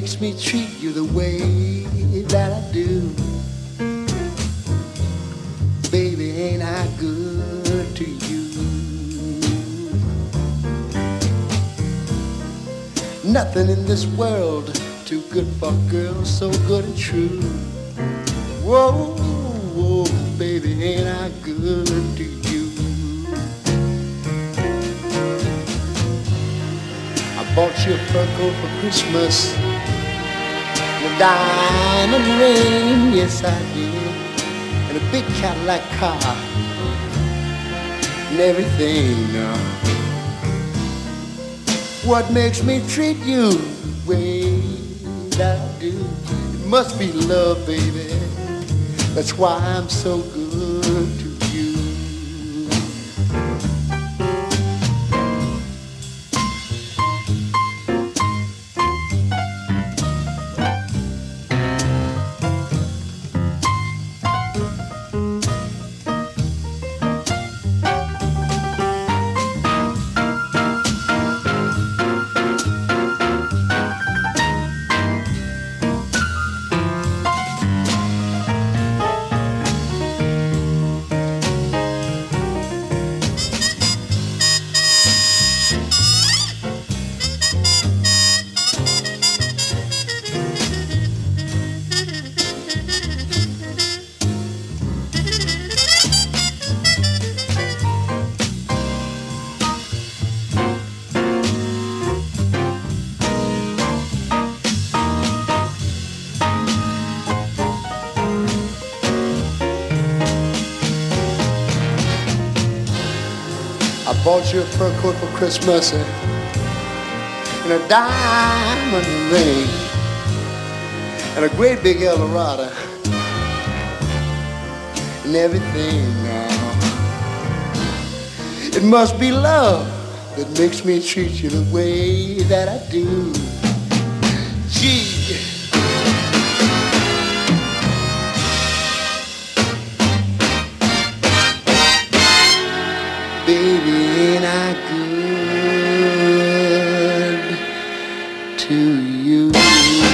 makes me treat you the way that I do? Baby, ain't I good to you? Nothing in this world too good for a girl so good and true. Whoa, whoa, baby, ain't I good to you? I bought you a fur coat for Christmas a diamond ring, yes I did, and a big Cadillac car and everything. What makes me treat you the way that I do? It must be love, baby. That's why I'm so good I bought you a fur coat for Christmas and, a diamond ring and a great big Eldorado and everything now. It must be love that makes me treat you the way that I do. Gee, baby, ain't I good to you?